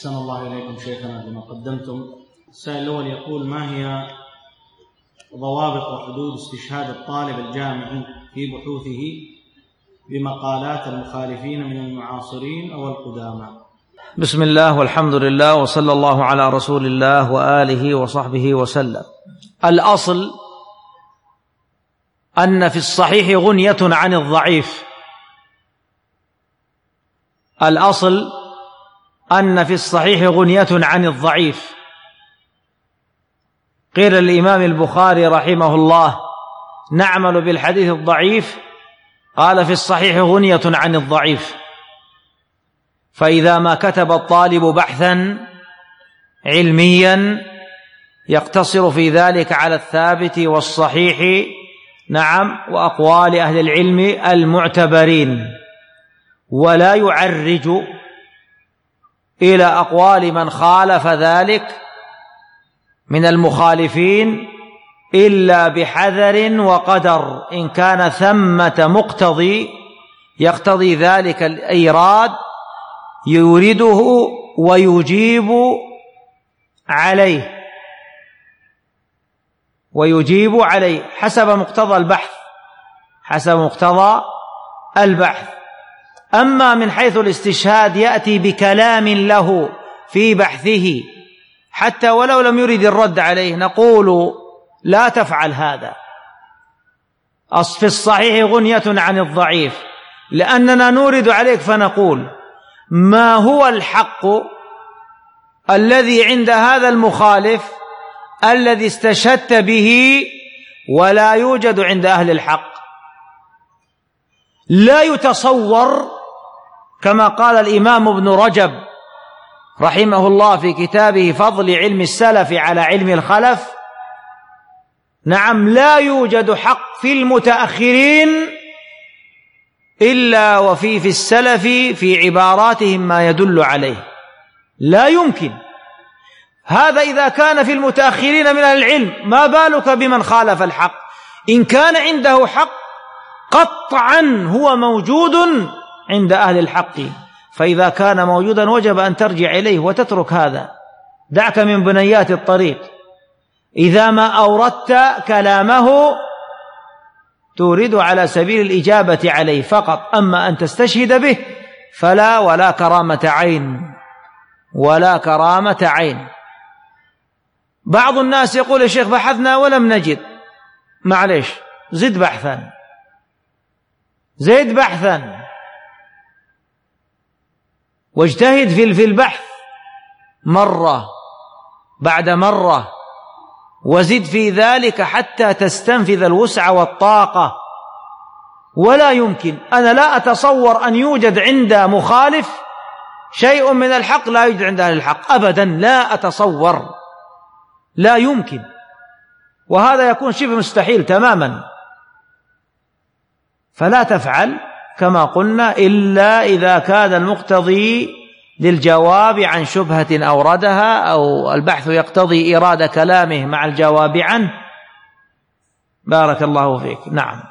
أحسن الله إليكم شيخنا بما قدمتم. السائل الأول يقول ما هي ضوابط وحدود استشهاد الطالب الجامعي في بحوثه بمقالات المخالفين من المعاصرين أو القدامى؟ بسم الله والحمد لله وصلى الله على رسول الله وآله وصحبه وسلم. الأصل أن في الصحيح غنية عن الضعيف. الأصل أن في الصحيح غنية عن الضعيف. قيل للإمام البخاري رحمه الله نعمل بالحديث الضعيف. قال في الصحيح غنية عن الضعيف. فإذا ما كتب الطالب بحثا علميا يقتصر في ذلك على الثابت والصحيح نعم وأقوال أهل العلم المعتبرين ولا يعرج إلى أقوال من خالف ذلك من المخالفين إلا بحذر وقدر. إن كان ثمة مقتضي يقتضي ذلك الإيراد يورده ويجيب عليه ويجيب عليه حسب مقتضى البحث حسب مقتضى البحث. أما من حيث الاستشهاد يأتي بكلام له في بحثه حتى ولو لم يرد الرد عليه نقول لا تفعل هذا. في الصحيح غنية عن الضعيف. لأننا نورد عليك فنقول ما هو الحق الذي عند هذا المخالف الذي استشهدت به ولا يوجد عند أهل الحق؟ لا يتصور كما قال الإمام ابن رجب رحمه الله في كتابه فضل علم السلف على علم الخلف نعم لا يوجد حق في المتأخرين إلا وفي في السلف في عباراتهم ما يدل عليه. لا يمكن. هذا إذا كان في المتأخرين من العلم ما بالك بمن خالف الحق؟ إن كان عنده حق قطعا هو موجود عند أهل الحق. فإذا كان موجودا وجب أن ترجع إليه وتترك هذا. دعك من بنيات الطريق. إذا ما أوردت كلامه تورد على سبيل الإجابة عليه فقط. أما أن تستشهد به فلا ولا كرامة عين. ولا كرامة عين. بعض الناس يقول يا شيخ بحثنا ولم نجد. معلش زد بحثا. زد بحثا. واجتهد في في البحث مرة بعد مرة وزد في ذلك حتى تستنفذ الوسع والطاقة. ولا يمكن. أنا لا أتصور أن يوجد عند مخالف شيء من الحق لا يوجد عند أهل الحق. أبدا لا أتصور. لا يمكن. وهذا يكون شبه مستحيل تماما. فلا تفعل. كما قلنا إلا إذا كان المقتضي للجواب عن شبهة أوردها أو البحث يقتضي إيراد كلامه مع الجواب عنه. بارك الله فيك. نعم.